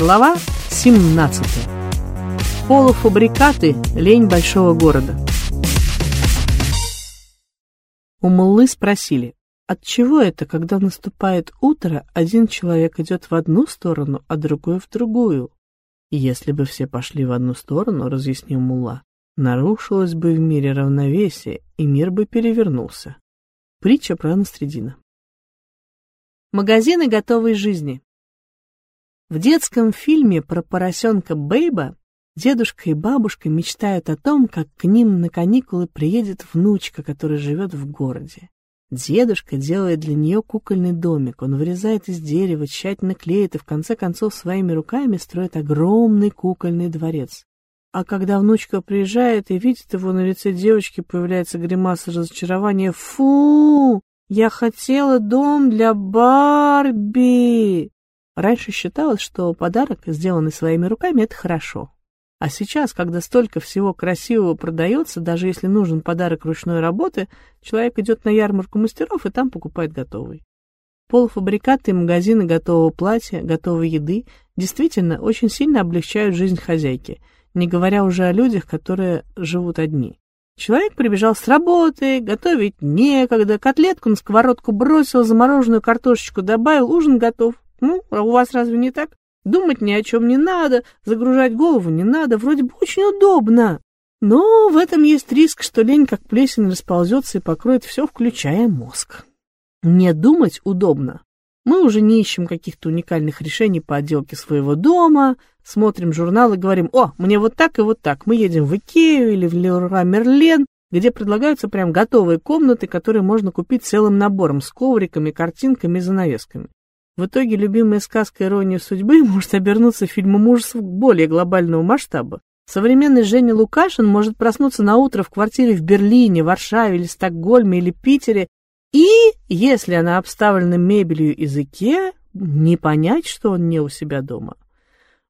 Глава 17. Полуфабрикаты – лень большого города. У Муллы спросили, от чего это, когда наступает утро, один человек идет в одну сторону, а другой в другую? Если бы все пошли в одну сторону, разъяснил Мулла, нарушилось бы в мире равновесие, и мир бы перевернулся. Притча про Анастредина. Магазины готовой жизни. В детском фильме про поросенка Бейба дедушка и бабушка мечтают о том, как к ним на каникулы приедет внучка, которая живет в городе. Дедушка делает для нее кукольный домик. Он вырезает из дерева, тщательно клеит и в конце концов своими руками строит огромный кукольный дворец. А когда внучка приезжает и видит его, на лице девочки появляется гримаса разочарования. «Фу! Я хотела дом для Барби!» Раньше считалось, что подарок, сделанный своими руками, это хорошо. А сейчас, когда столько всего красивого продается, даже если нужен подарок ручной работы, человек идет на ярмарку мастеров и там покупает готовый. Полуфабрикаты и магазины готового платья, готовой еды действительно очень сильно облегчают жизнь хозяйки, не говоря уже о людях, которые живут одни. Человек прибежал с работы, готовить некогда, котлетку на сковородку бросил, замороженную картошечку добавил, ужин готов. Ну, а у вас разве не так? Думать ни о чем не надо, загружать голову не надо, вроде бы очень удобно. Но в этом есть риск, что лень как плесень расползется и покроет все, включая мозг. Не думать удобно. Мы уже не ищем каких-то уникальных решений по отделке своего дома, смотрим журнал и говорим, о, мне вот так и вот так. Мы едем в Икею или в Леруа Мерлен, где предлагаются прям готовые комнаты, которые можно купить целым набором с ковриками, картинками и занавесками. В итоге любимая сказка «Ирония судьбы» может обернуться фильмом ужасов более глобального масштаба. Современный Женя Лукашин может проснуться на утро в квартире в Берлине, Варшаве или Стокгольме или Питере, и, если она обставлена мебелью из Икеа, не понять, что он не у себя дома.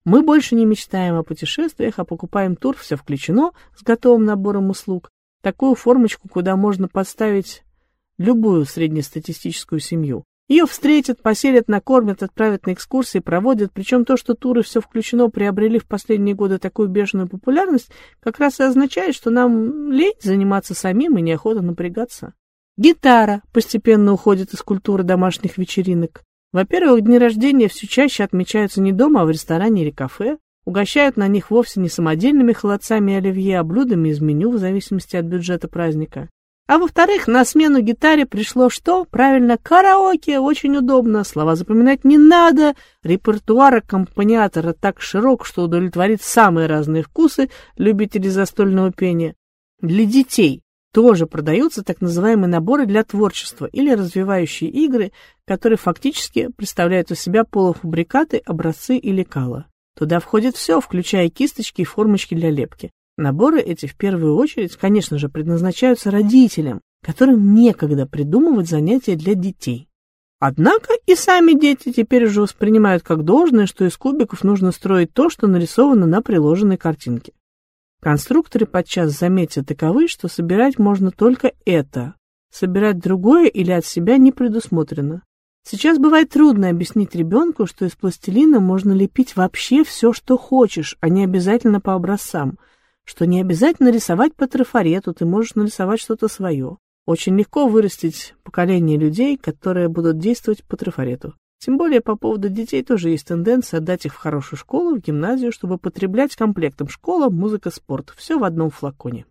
Мы больше не мечтаем о путешествиях, а покупаем тур «Все включено» с готовым набором услуг, такую формочку, куда можно подставить любую среднестатистическую семью. Ее встретят, поселят, накормят, отправят на экскурсии, проводят. Причем то, что туры все включено приобрели в последние годы такую бешеную популярность, как раз и означает, что нам лень заниматься самим и неохота напрягаться. Гитара постепенно уходит из культуры домашних вечеринок. Во-первых, дни рождения все чаще отмечаются не дома, а в ресторане или кафе. Угощают на них вовсе не самодельными холодцами и оливье, а блюдами из меню в зависимости от бюджета праздника. А во-вторых, на смену гитаре пришло что? Правильно, караоке, очень удобно, слова запоминать не надо, репертуар аккомпаниатора так широк, что удовлетворит самые разные вкусы любителей застольного пения. Для детей тоже продаются так называемые наборы для творчества или развивающие игры, которые фактически представляют из себя полуфабрикаты, образцы и лекала. Туда входит все, включая кисточки и формочки для лепки. Наборы эти в первую очередь, конечно же, предназначаются родителям, которым некогда придумывать занятия для детей. Однако и сами дети теперь уже воспринимают как должное, что из кубиков нужно строить то, что нарисовано на приложенной картинке. Конструкторы подчас заметят таковы, что собирать можно только это. Собирать другое или от себя не предусмотрено. Сейчас бывает трудно объяснить ребенку, что из пластилина можно лепить вообще все, что хочешь, а не обязательно по образцам – что не обязательно рисовать по трафарету, ты можешь нарисовать что-то свое. Очень легко вырастить поколение людей, которые будут действовать по трафарету. Тем более по поводу детей тоже есть тенденция отдать их в хорошую школу, в гимназию, чтобы потреблять комплектом школа, музыка, спорт. Все в одном флаконе.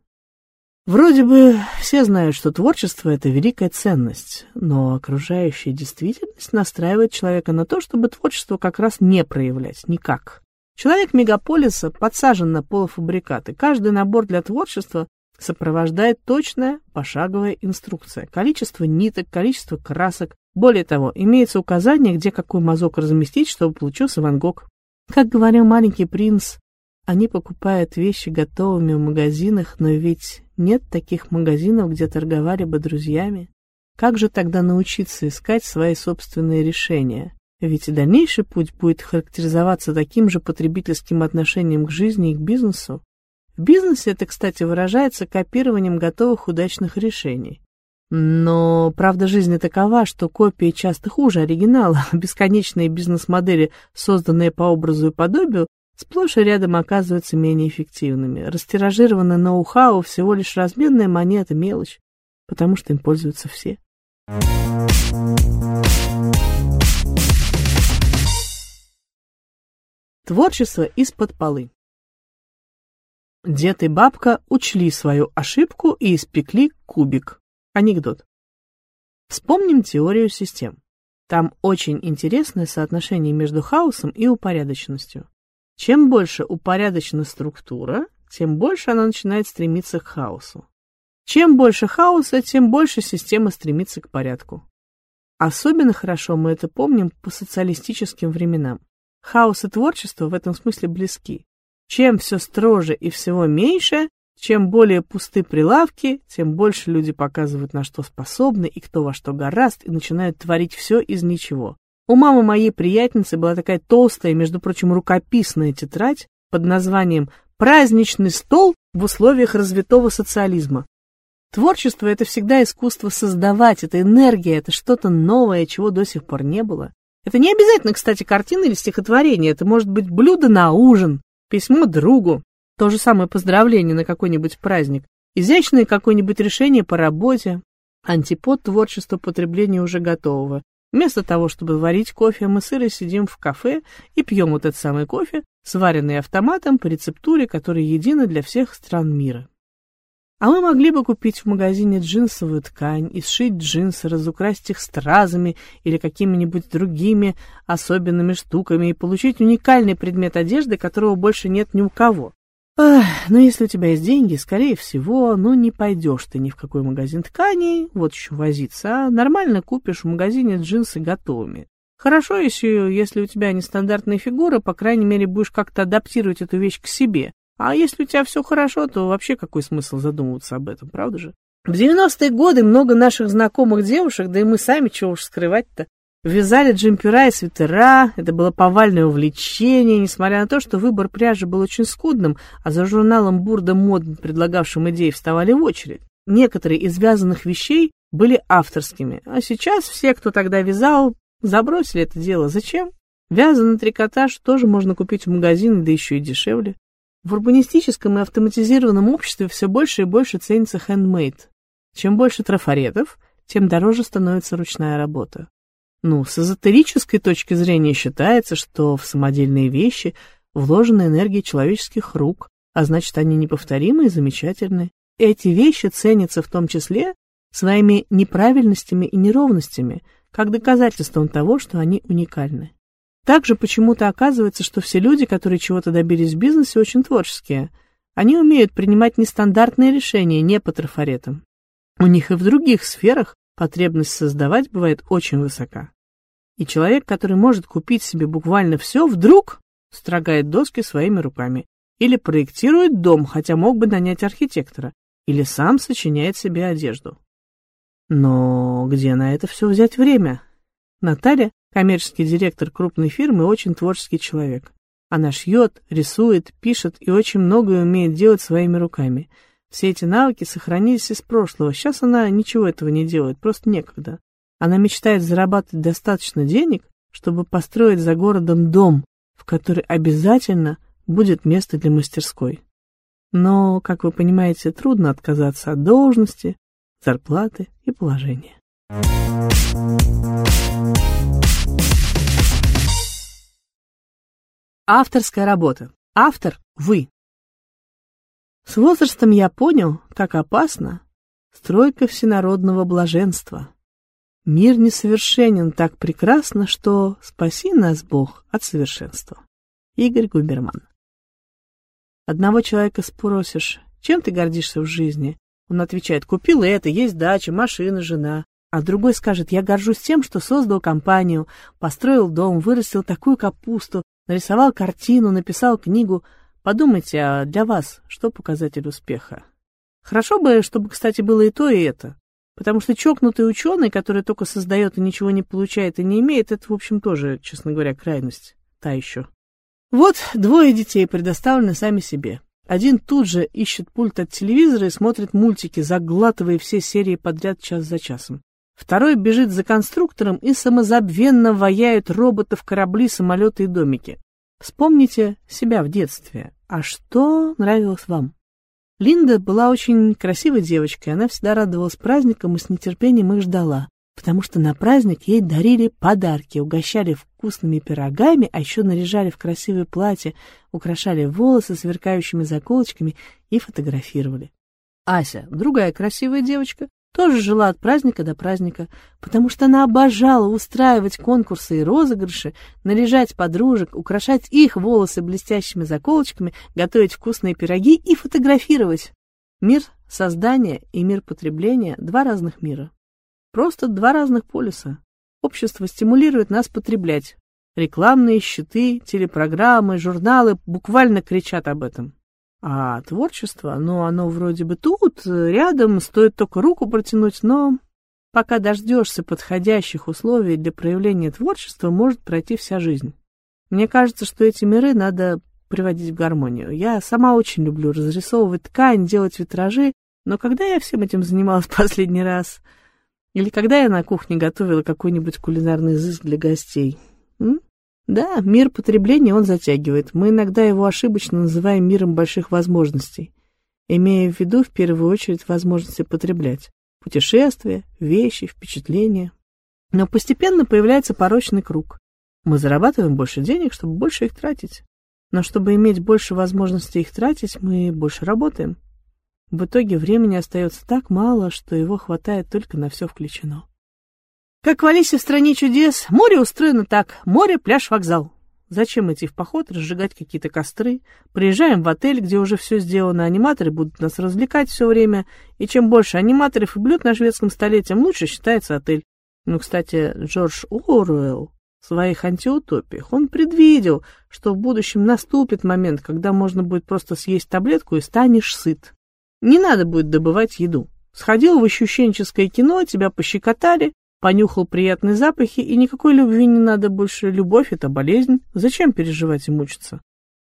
Вроде бы все знают, что творчество — это великая ценность, но окружающая действительность настраивает человека на то, чтобы творчество как раз не проявлять никак. Человек мегаполиса подсажен на полуфабрикаты. Каждый набор для творчества сопровождает точная пошаговая инструкция. Количество ниток, количество красок. Более того, имеется указание, где какой мазок разместить, чтобы получился Ван Гог. Как говорил маленький принц, они покупают вещи готовыми в магазинах, но ведь нет таких магазинов, где торговали бы друзьями. Как же тогда научиться искать свои собственные решения? Ведь и дальнейший путь будет характеризоваться таким же потребительским отношением к жизни и к бизнесу. В бизнесе это, кстати, выражается копированием готовых удачных решений. Но правда жизни такова, что копии часто хуже оригинала, бесконечные бизнес-модели, созданные по образу и подобию, сплошь и рядом оказываются менее эффективными. Растиражированное ноу-хау всего лишь разменная монета, мелочь, потому что им пользуются все. Творчество из-под полы. Дед и бабка учли свою ошибку и испекли кубик. Анекдот. Вспомним теорию систем. Там очень интересное соотношение между хаосом и упорядоченностью. Чем больше упорядочена структура, тем больше она начинает стремиться к хаосу. Чем больше хаоса, тем больше система стремится к порядку. Особенно хорошо мы это помним по социалистическим временам. Хаос и творчество в этом смысле близки. Чем все строже и всего меньше, чем более пусты прилавки, тем больше люди показывают, на что способны и кто во что гораст, и начинают творить все из ничего. У мамы моей приятельницы была такая толстая, между прочим, рукописная тетрадь под названием «Праздничный стол в условиях развитого социализма». Творчество — это всегда искусство создавать, это энергия, это что-то новое, чего до сих пор не было. Это не обязательно, кстати, картина или стихотворение, это может быть блюдо на ужин, письмо другу, то же самое поздравление на какой-нибудь праздник, изящное какое-нибудь решение по работе, антипод творчества потребления уже готового. Вместо того, чтобы варить кофе, мы сыры сидим в кафе и пьем вот этот самый кофе, сваренный автоматом по рецептуре, которая едина для всех стран мира. А мы могли бы купить в магазине джинсовую ткань и сшить джинсы, разукрасить их стразами или какими-нибудь другими особенными штуками и получить уникальный предмет одежды, которого больше нет ни у кого. Ах, но ну, если у тебя есть деньги, скорее всего, ну не пойдешь ты ни в какой магазин тканей, вот еще возиться, а нормально купишь в магазине джинсы готовыми. Хорошо, если, если у тебя нестандартная фигура, по крайней мере, будешь как-то адаптировать эту вещь к себе. А если у тебя все хорошо, то вообще какой смысл задумываться об этом, правда же? В 90-е годы много наших знакомых девушек, да и мы сами, чего уж скрывать-то, Вязали джемпера и свитера, это было повальное увлечение, несмотря на то, что выбор пряжи был очень скудным, а за журналом Бурда мод, предлагавшим идеи, вставали в очередь. Некоторые из вязаных вещей были авторскими, а сейчас все, кто тогда вязал, забросили это дело. Зачем? Вязаный трикотаж тоже можно купить в магазине, да еще и дешевле. В урбанистическом и автоматизированном обществе все больше и больше ценится хендмейд. Чем больше трафаретов, тем дороже становится ручная работа. Ну, с эзотерической точки зрения считается, что в самодельные вещи вложена энергия человеческих рук, а значит, они неповторимы и замечательны. Эти вещи ценятся в том числе своими неправильностями и неровностями, как доказательством того, что они уникальны. Также почему-то оказывается, что все люди, которые чего-то добились в бизнесе, очень творческие. Они умеют принимать нестандартные решения не по трафаретам. У них и в других сферах потребность создавать бывает очень высока. И человек, который может купить себе буквально все, вдруг строгает доски своими руками. Или проектирует дом, хотя мог бы нанять архитектора. Или сам сочиняет себе одежду. Но где на это все взять время? Наталья, коммерческий директор крупной фирмы, очень творческий человек. Она шьет, рисует, пишет и очень многое умеет делать своими руками – все эти навыки сохранились из прошлого. Сейчас она ничего этого не делает, просто некогда. Она мечтает зарабатывать достаточно денег, чтобы построить за городом дом, в который обязательно будет место для мастерской. Но, как вы понимаете, трудно отказаться от должности, зарплаты и положения. Авторская работа. Автор – вы. С возрастом я понял, как опасна стройка всенародного блаженства. Мир несовершенен так прекрасно, что спаси нас, Бог, от совершенства. Игорь Губерман Одного человека спросишь, чем ты гордишься в жизни? Он отвечает, купил это, есть дача, машина, жена. А другой скажет, я горжусь тем, что создал компанию, построил дом, вырастил такую капусту, нарисовал картину, написал книгу — Подумайте, а для вас что показатель успеха? Хорошо бы, чтобы, кстати, было и то, и это. Потому что чокнутый ученый, который только создает и ничего не получает и не имеет, это, в общем, тоже, честно говоря, крайность. Та еще. Вот двое детей предоставлены сами себе. Один тут же ищет пульт от телевизора и смотрит мультики, заглатывая все серии подряд час за часом. Второй бежит за конструктором и самозабвенно ваяет роботов, корабли, самолеты и домики. Вспомните себя в детстве. А что нравилось вам? Линда была очень красивой девочкой, она всегда радовалась праздникам и с нетерпением их ждала, потому что на праздник ей дарили подарки, угощали вкусными пирогами, а еще наряжали в красивое платье, украшали волосы сверкающими заколочками и фотографировали. Ася, другая красивая девочка, тоже жила от праздника до праздника, потому что она обожала устраивать конкурсы и розыгрыши, наряжать подружек, украшать их волосы блестящими заколочками, готовить вкусные пироги и фотографировать. Мир создания и мир потребления — два разных мира. Просто два разных полюса. Общество стимулирует нас потреблять. Рекламные щиты, телепрограммы, журналы буквально кричат об этом. А творчество, ну, оно вроде бы тут, рядом, стоит только руку протянуть, но пока дождешься подходящих условий для проявления творчества, может пройти вся жизнь. Мне кажется, что эти миры надо приводить в гармонию. Я сама очень люблю разрисовывать ткань, делать витражи, но когда я всем этим занималась последний раз? Или когда я на кухне готовила какой-нибудь кулинарный изыск для гостей? М? Да, мир потребления он затягивает. Мы иногда его ошибочно называем миром больших возможностей, имея в виду в первую очередь возможности потреблять. Путешествия, вещи, впечатления. Но постепенно появляется порочный круг. Мы зарабатываем больше денег, чтобы больше их тратить. Но чтобы иметь больше возможностей их тратить, мы больше работаем. В итоге времени остается так мало, что его хватает только на все включено. Как в Алисе в стране чудес, море устроено так. Море, пляж, вокзал. Зачем идти в поход, разжигать какие-то костры? Приезжаем в отель, где уже все сделано, аниматоры будут нас развлекать все время. И чем больше аниматоров и блюд на шведском столе, тем лучше считается отель. Ну, кстати, Джордж Оруэлл в своих антиутопиях, он предвидел, что в будущем наступит момент, когда можно будет просто съесть таблетку и станешь сыт. Не надо будет добывать еду. Сходил в ощущенческое кино, тебя пощекотали, Понюхал приятные запахи, и никакой любви не надо больше. Любовь — это болезнь. Зачем переживать и мучиться?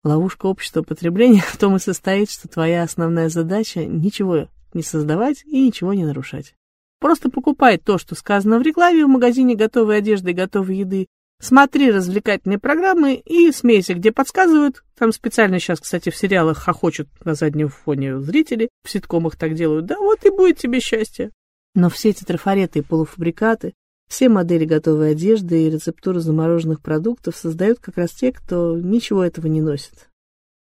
Ловушка общества потребления в том и состоит, что твоя основная задача — ничего не создавать и ничего не нарушать. Просто покупай то, что сказано в рекламе в магазине готовой одежды и готовой еды. Смотри развлекательные программы и смейся, где подсказывают. Там специально сейчас, кстати, в сериалах хохочут на заднем фоне зрители, в ситкомах так делают. Да вот и будет тебе счастье. Но все эти трафареты и полуфабрикаты, все модели готовой одежды и рецептуры замороженных продуктов создают как раз те, кто ничего этого не носит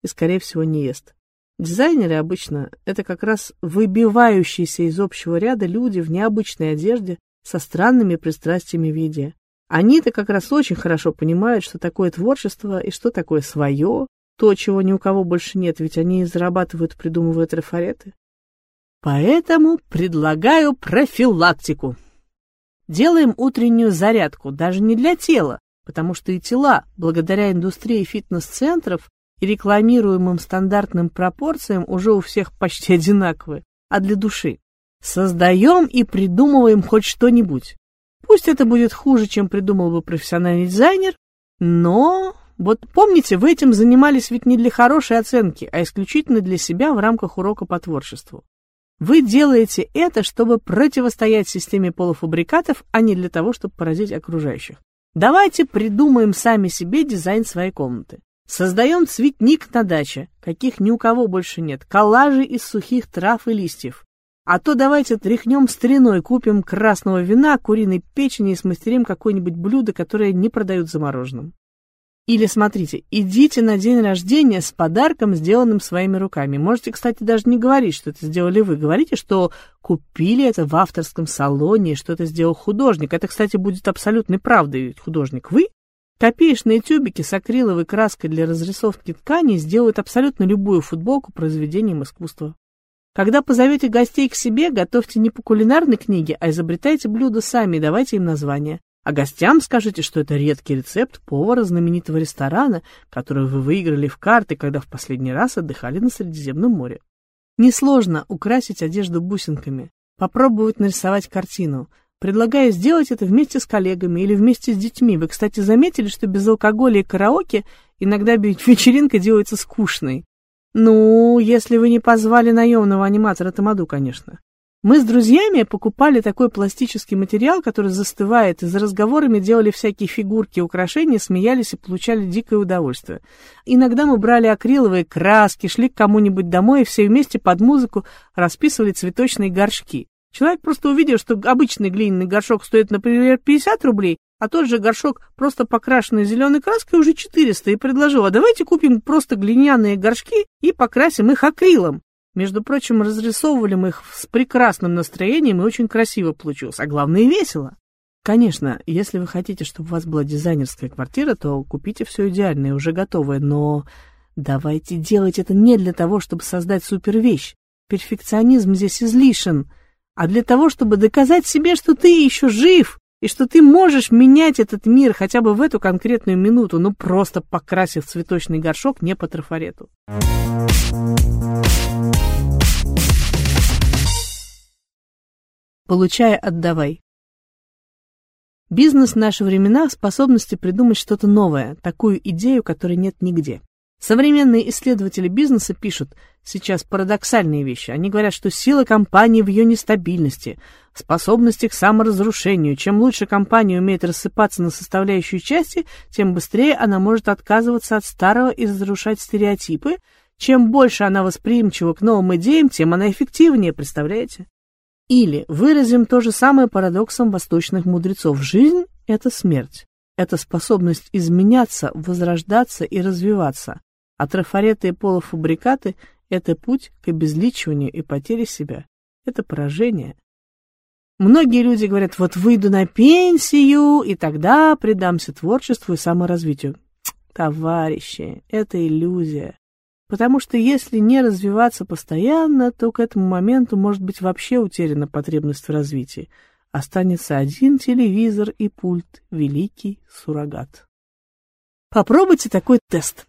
и, скорее всего, не ест. Дизайнеры обычно — это как раз выбивающиеся из общего ряда люди в необычной одежде со странными пристрастиями в еде. Они-то как раз очень хорошо понимают, что такое творчество и что такое свое, то, чего ни у кого больше нет, ведь они зарабатывают, придумывая трафареты. Поэтому предлагаю профилактику. Делаем утреннюю зарядку, даже не для тела, потому что и тела, благодаря индустрии фитнес-центров и рекламируемым стандартным пропорциям, уже у всех почти одинаковые, а для души. Создаем и придумываем хоть что-нибудь. Пусть это будет хуже, чем придумал бы профессиональный дизайнер, но вот помните, вы этим занимались ведь не для хорошей оценки, а исключительно для себя в рамках урока по творчеству. Вы делаете это, чтобы противостоять системе полуфабрикатов, а не для того, чтобы поразить окружающих. Давайте придумаем сами себе дизайн своей комнаты. Создаем цветник на даче, каких ни у кого больше нет, коллажи из сухих трав и листьев. А то давайте тряхнем стариной, купим красного вина, куриной печени и смастерим какое-нибудь блюдо, которое не продают замороженным. Или смотрите, идите на день рождения с подарком, сделанным своими руками. Можете, кстати, даже не говорить, что это сделали вы. Говорите, что купили это в авторском салоне, что это сделал художник. Это, кстати, будет абсолютной правдой, ведь художник вы. Копеечные тюбики с акриловой краской для разрисовки тканей сделают абсолютно любую футболку произведением искусства. Когда позовете гостей к себе, готовьте не по кулинарной книге, а изобретайте блюда сами и давайте им название. А гостям скажите, что это редкий рецепт повара знаменитого ресторана, который вы выиграли в карты, когда в последний раз отдыхали на Средиземном море. Несложно украсить одежду бусинками, попробовать нарисовать картину. Предлагаю сделать это вместе с коллегами или вместе с детьми. Вы, кстати, заметили, что без алкоголя и караоке иногда вечеринка делается скучной. Ну, если вы не позвали наемного аниматора Тамаду, конечно. Мы с друзьями покупали такой пластический материал, который застывает, и за разговорами делали всякие фигурки, украшения, смеялись и получали дикое удовольствие. Иногда мы брали акриловые краски, шли к кому-нибудь домой и все вместе под музыку расписывали цветочные горшки. Человек просто увидел, что обычный глиняный горшок стоит, например, 50 рублей, а тот же горшок, просто покрашенный зеленой краской, уже 400, и предложил, а давайте купим просто глиняные горшки и покрасим их акрилом. Между прочим, разрисовывали мы их с прекрасным настроением и очень красиво получилось, а главное весело. Конечно, если вы хотите, чтобы у вас была дизайнерская квартира, то купите все идеальное, уже готовое, но давайте делать это не для того, чтобы создать супервещь. Перфекционизм здесь излишен, а для того, чтобы доказать себе, что ты еще жив, и что ты можешь менять этот мир хотя бы в эту конкретную минуту, ну просто покрасив цветочный горшок не по трафарету. Получая, отдавай. Бизнес в наши времена способности придумать что-то новое, такую идею, которой нет нигде. Современные исследователи бизнеса пишут сейчас парадоксальные вещи. Они говорят, что сила компании в ее нестабильности, способности к саморазрушению. Чем лучше компания умеет рассыпаться на составляющие части, тем быстрее она может отказываться от старого и разрушать стереотипы. Чем больше она восприимчива к новым идеям, тем она эффективнее, представляете? Или выразим то же самое парадоксом восточных мудрецов. Жизнь — это смерть. Это способность изменяться, возрождаться и развиваться. А трафареты и полуфабрикаты — это путь к обезличиванию и потере себя. Это поражение. Многие люди говорят, вот выйду на пенсию, и тогда предамся творчеству и саморазвитию. Товарищи, это иллюзия. Потому что если не развиваться постоянно, то к этому моменту может быть вообще утеряна потребность в развитии. Останется один телевизор и пульт, великий суррогат. Попробуйте такой тест.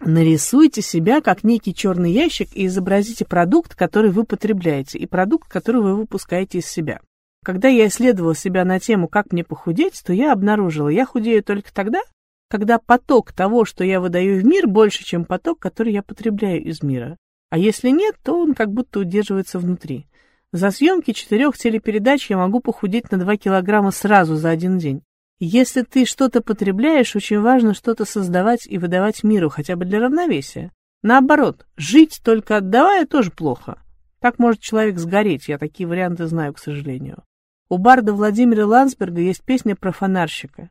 Нарисуйте себя как некий черный ящик и изобразите продукт, который вы потребляете, и продукт, который вы выпускаете из себя. Когда я исследовала себя на тему «Как мне похудеть», то я обнаружила, я худею только тогда, когда поток того, что я выдаю в мир, больше, чем поток, который я потребляю из мира. А если нет, то он как будто удерживается внутри. За съемки четырех телепередач я могу похудеть на 2 килограмма сразу за один день. Если ты что-то потребляешь, очень важно что-то создавать и выдавать миру, хотя бы для равновесия. Наоборот, жить только отдавая тоже плохо. Так может человек сгореть, я такие варианты знаю, к сожалению. У барда Владимира Ландсберга есть песня про фонарщика.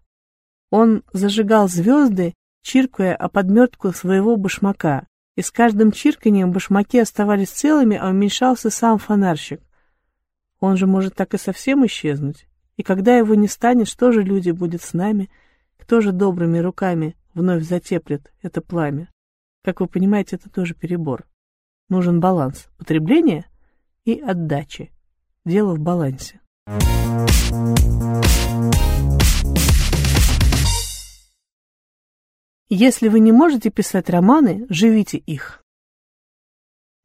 Он зажигал звезды, чиркая о подмертку своего башмака, и с каждым чирканием башмаки оставались целыми, а уменьшался сам фонарщик. Он же может так и совсем исчезнуть. И когда его не станет, что же люди будет с нами? Кто же добрыми руками вновь затеплит это пламя? Как вы понимаете, это тоже перебор. Нужен баланс потребления и отдачи. Дело в балансе. Если вы не можете писать романы, живите их.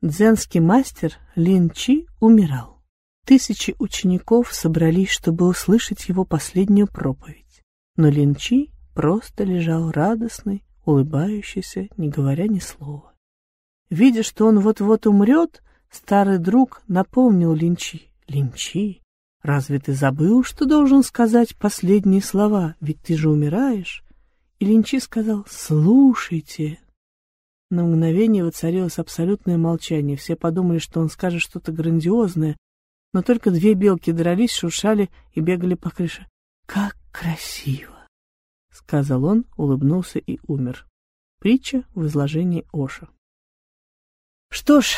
Дзенский мастер Лин Чи умирал. Тысячи учеников собрались, чтобы услышать его последнюю проповедь. Но Линчи просто лежал радостный, улыбающийся, не говоря ни слова. Видя, что он вот-вот умрет, старый друг напомнил Линчи. «Линчи, разве ты забыл, что должен сказать последние слова? Ведь ты же умираешь». И Линчи сказал «Слушайте». На мгновение воцарилось абсолютное молчание. Все подумали, что он скажет что-то грандиозное, но только две белки дрались, шуршали и бегали по крыше. «Как красиво!» — сказал он, улыбнулся и умер. Притча в изложении Оша. Что ж,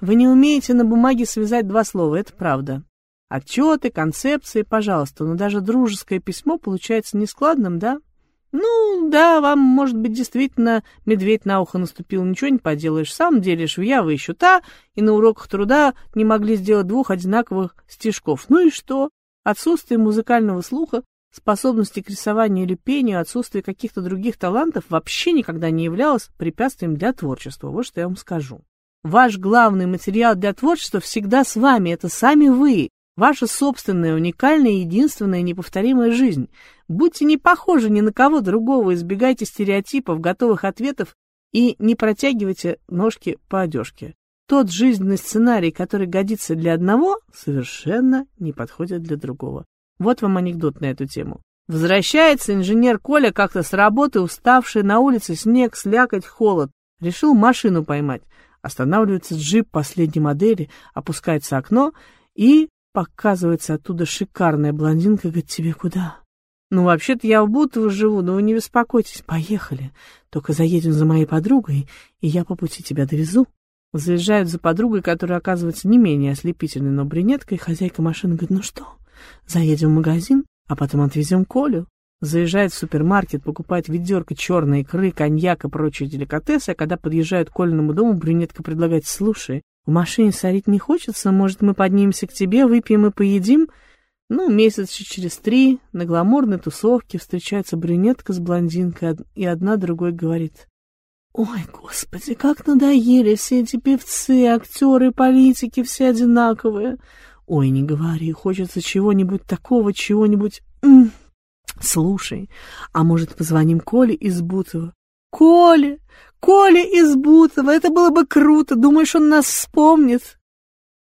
вы не умеете на бумаге связать два слова, это правда. Отчеты, концепции, пожалуйста, но даже дружеское письмо получается нескладным, да? Ну, да, вам, может быть, действительно медведь на ухо наступил, ничего не поделаешь, сам делишь в я, вы еще та, и на уроках труда не могли сделать двух одинаковых стишков. Ну и что? Отсутствие музыкального слуха, способности к рисованию или пению, отсутствие каких-то других талантов вообще никогда не являлось препятствием для творчества, вот что я вам скажу. Ваш главный материал для творчества всегда с вами, это сами вы, Ваша собственная, уникальная, единственная, неповторимая жизнь. Будьте не похожи ни на кого другого, избегайте стереотипов, готовых ответов И не протягивайте ножки по одежке. Тот жизненный сценарий, который годится для одного, совершенно не подходит для другого. Вот вам анекдот на эту тему. Возвращается инженер Коля как-то с работы, уставший на улице, снег, слякоть, холод. Решил машину поймать. Останавливается джип последней модели, опускается окно и показывается оттуда шикарная блондинка, говорит, тебе куда? Ну, вообще-то я в Бутово живу, но вы не беспокойтесь, поехали. Только заедем за моей подругой, и я по пути тебя довезу. Заезжают за подругой, которая оказывается не менее ослепительной, но брюнеткой, хозяйка машины говорит, ну что, заедем в магазин, а потом отвезем Колю. Заезжает в супермаркет, покупает ведерко черной икры, коньяк и прочие деликатесы, а когда подъезжают к Колиному дому, брюнетка предлагает, слушай, в машине сорить не хочется, может, мы поднимемся к тебе, выпьем и поедим? Ну, месяца через три на гламурной тусовке встречается брюнетка с блондинкой, и одна другой говорит. «Ой, господи, как надоели все эти певцы, актеры, политики, все одинаковые. Ой, не говори, хочется чего-нибудь такого, чего-нибудь... Слушай, а может, позвоним Коле из Бутова? Коле! Коле из Бутова! Это было бы круто! Думаешь, он нас вспомнит?»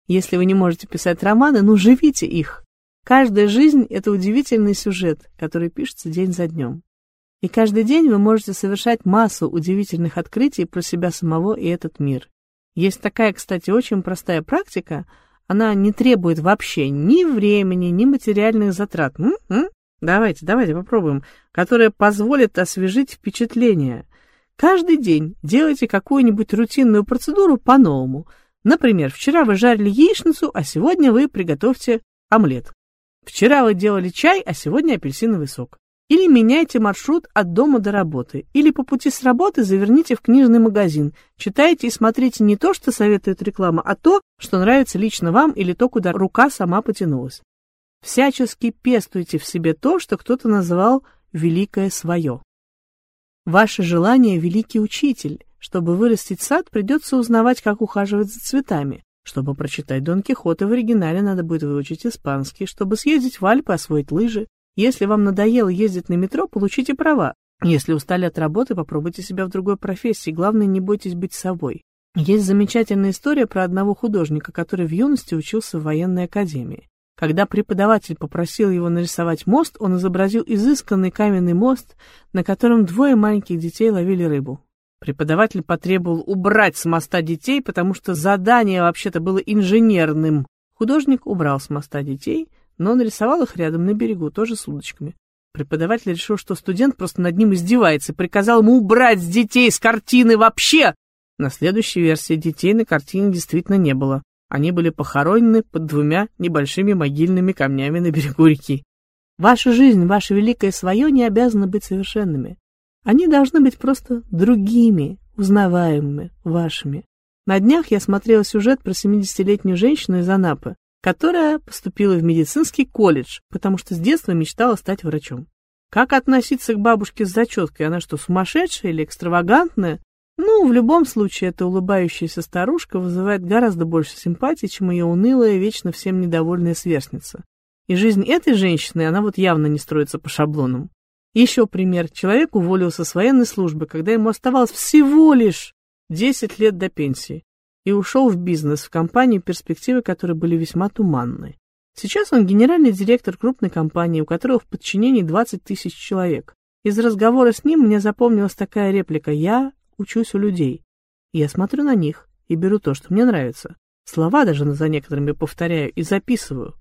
Если вы не можете писать романы, ну, живите их. Каждая жизнь — это удивительный сюжет, который пишется день за днем. И каждый день вы можете совершать массу удивительных открытий про себя самого и этот мир. Есть такая, кстати, очень простая практика, она не требует вообще ни времени, ни материальных затрат. М -м? Давайте, давайте попробуем, которая позволит освежить впечатление. Каждый день делайте какую-нибудь рутинную процедуру по-новому. Например, вчера вы жарили яичницу, а сегодня вы приготовьте омлет. Вчера вы делали чай, а сегодня апельсиновый сок. Или меняйте маршрут от дома до работы. Или по пути с работы заверните в книжный магазин. Читайте и смотрите не то, что советует реклама, а то, что нравится лично вам или то, куда рука сама потянулась. Всячески пестуйте в себе то, что кто-то называл «великое свое». Ваше желание – великий учитель. Чтобы вырастить сад, придется узнавать, как ухаживать за цветами. Чтобы прочитать Дон Кихота в оригинале, надо будет выучить испанский. Чтобы съездить в Альпы, освоить лыжи. Если вам надоело ездить на метро, получите права. Если устали от работы, попробуйте себя в другой профессии. Главное, не бойтесь быть собой. Есть замечательная история про одного художника, который в юности учился в военной академии. Когда преподаватель попросил его нарисовать мост, он изобразил изысканный каменный мост, на котором двое маленьких детей ловили рыбу. Преподаватель потребовал убрать с моста детей, потому что задание вообще-то было инженерным. Художник убрал с моста детей, но нарисовал их рядом на берегу, тоже с удочками. Преподаватель решил, что студент просто над ним издевается, и приказал ему убрать детей с картины вообще. На следующей версии детей на картине действительно не было. Они были похоронены под двумя небольшими могильными камнями на берегу реки. Ваша жизнь, ваше великое свое не обязаны быть совершенными. Они должны быть просто другими, узнаваемыми, вашими. На днях я смотрела сюжет про 70-летнюю женщину из Анапы, которая поступила в медицинский колледж, потому что с детства мечтала стать врачом. Как относиться к бабушке с зачеткой? Она что, сумасшедшая или экстравагантная? Ну, в любом случае, эта улыбающаяся старушка вызывает гораздо больше симпатии, чем ее унылая, вечно всем недовольная сверстница. И жизнь этой женщины, она вот явно не строится по шаблонам. Еще пример. Человек уволился с военной службы, когда ему оставалось всего лишь 10 лет до пенсии, и ушел в бизнес, в компанию, перспективы которой были весьма туманны. Сейчас он генеральный директор крупной компании, у которого в подчинении 20 тысяч человек. Из разговора с ним мне запомнилась такая реплика «Я учусь у людей». Я смотрю на них и беру то, что мне нравится. Слова даже за некоторыми повторяю и записываю.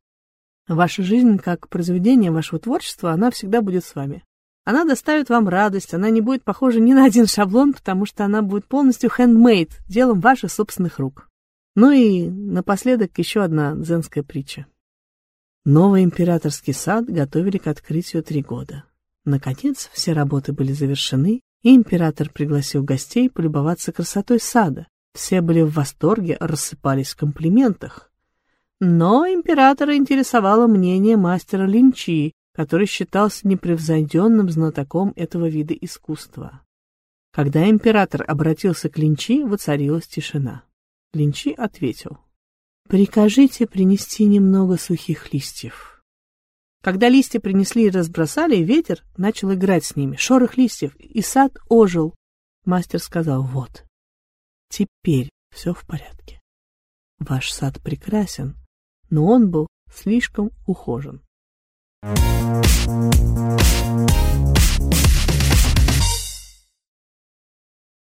Ваша жизнь, как произведение вашего творчества, она всегда будет с вами. Она доставит вам радость, она не будет похожа ни на один шаблон, потому что она будет полностью handmade, делом ваших собственных рук. Ну и напоследок еще одна дзенская притча. Новый императорский сад готовили к открытию три года. Наконец, все работы были завершены, и император пригласил гостей полюбоваться красотой сада. Все были в восторге, рассыпались в комплиментах. Но императора интересовало мнение мастера Линчи, который считался непревзойденным знатоком этого вида искусства. Когда император обратился к Линчи, воцарилась тишина. Линчи ответил, «Прикажите принести немного сухих листьев». Когда листья принесли и разбросали, ветер начал играть с ними, шорох листьев, и сад ожил. Мастер сказал, вот, теперь все в порядке. Ваш сад прекрасен, но он был слишком ухожен. Thank you.